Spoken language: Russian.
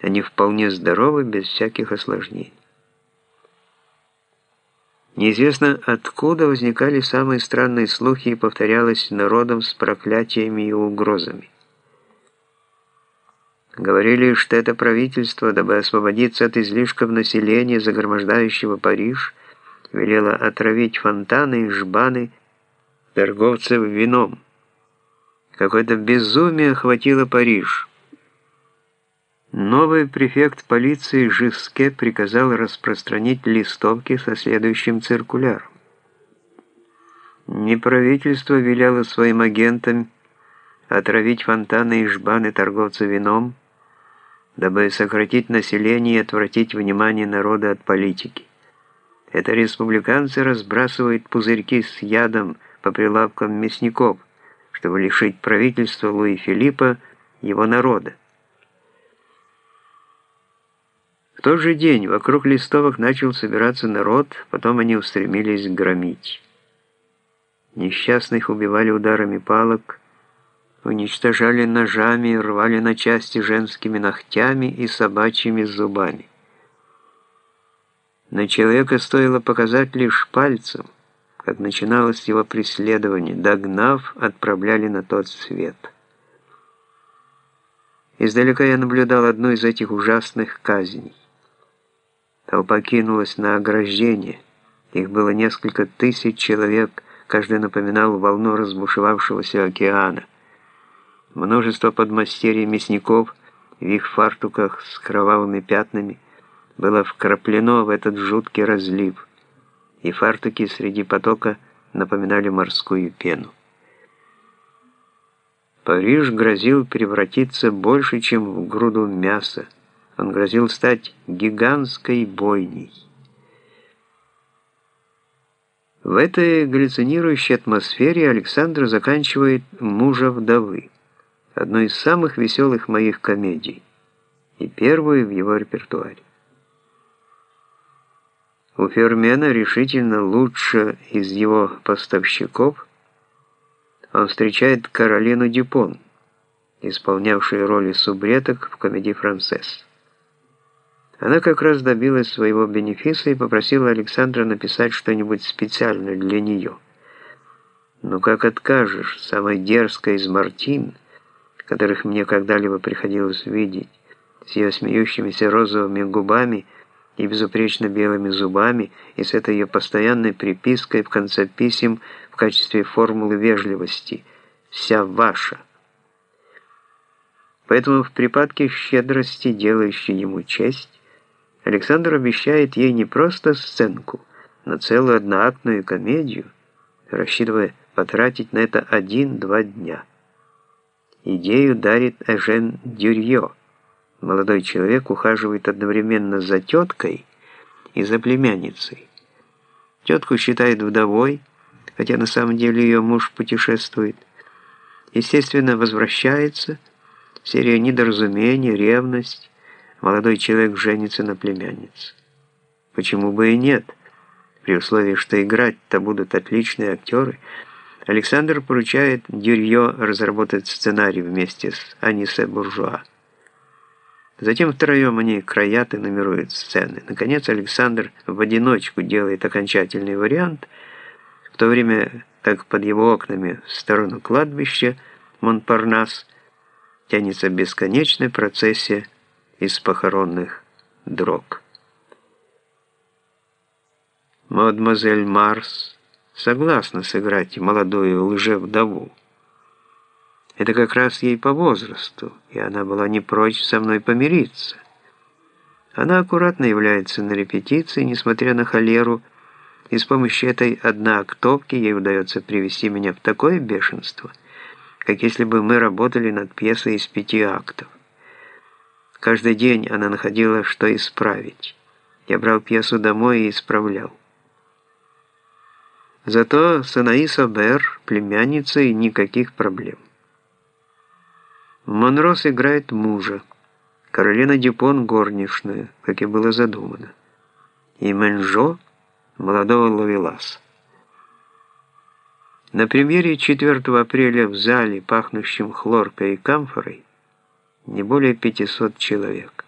Они вполне здоровы, без всяких осложнений. Неизвестно, откуда возникали самые странные слухи и повторялось народом с проклятиями и угрозами. Говорили, что это правительство, дабы освободиться от излишков населения, загромождающего Париж, велело отравить фонтаны и жбаны торговцев вином. Какое-то безумие охватило Париж. Новый префект полиции Жиске приказал распространить листовки со следующим циркуляром. Не правительство велело своим агентам отравить фонтаны и жбаны торговцев вином, дабы сократить население и отвратить внимание народа от политики. Это республиканцы разбрасывают пузырьки с ядом по прилавкам мясников, чтобы лишить правительства Луи Филиппа его народа. В тот же день вокруг листовок начал собираться народ, потом они устремились громить. Несчастных убивали ударами палок, уничтожали ножами, рвали на части женскими ногтями и собачьими зубами. На человека стоило показать лишь пальцем, как начиналось его преследование, догнав, отправляли на тот свет. Издалека я наблюдал одну из этих ужасных казней. Толпа кинулась на ограждение. Их было несколько тысяч человек, каждый напоминал волну разбушевавшегося океана. Множество подмастерий мясников в их фартуках с кровавыми пятнами было вкраплено в этот жуткий разлив, и фартуки среди потока напоминали морскую пену. Париж грозил превратиться больше, чем в груду мяса. Он грозил стать гигантской бойней. В этой галлюцинирующей атмосфере Александр заканчивает «Мужа вдовы» одну из самых веселых моих комедий и первую в его репертуаре. У Фермена решительно лучше из его поставщиков он встречает Каролину Дюпон, исполнявшую роли субреток в комедии «Францесс». Она как раз добилась своего бенефиса и попросила Александра написать что-нибудь специальное для нее. «Ну как откажешь, самой дерзкой из Мартин», которых мне когда-либо приходилось видеть, с ее смеющимися розовыми губами и безупречно белыми зубами, и с этой ее постоянной припиской в конце писем в качестве формулы вежливости «вся ваша». Поэтому в припадке щедрости, делающей ему честь, Александр обещает ей не просто сценку, но целую одноактную комедию, рассчитывая потратить на это один-два дня. Идею дарит Эжен Дюрье. Молодой человек ухаживает одновременно за теткой и за племянницей. Тетку считает вдовой, хотя на самом деле ее муж путешествует. Естественно, возвращается. Серия недоразумений, ревность. Молодой человек женится на племяннице. Почему бы и нет? При условии, что играть-то будут отличные актеры – Александр поручает Дюрье разработать сценарий вместе с Анисе Буржуа. Затем втроем они краят и нумеруют сцены. Наконец Александр в одиночку делает окончательный вариант, в то время как под его окнами в сторону кладбища Монпарнас тянется бесконечная процессия из похоронных дрог. Мадемуазель Марс согласна сыграть молодую лже-вдову. Это как раз ей по возрасту, и она была не прочь со мной помириться. Она аккуратно является на репетиции, несмотря на холеру, и с помощью этой одноактовки ей удается привести меня в такое бешенство, как если бы мы работали над пьесой из пяти актов. Каждый день она находила, что исправить. Я брал пьесу домой и исправлял. Зато с Анаис Обер, племянницей, никаких проблем. Монрос играет мужа, Каролина Дюпон – горничную, как и было задумано, и Менжо – молодого Лавеласа. На премьере 4 апреля в зале, пахнущем хлоркой и камфорой, не более 500 человек.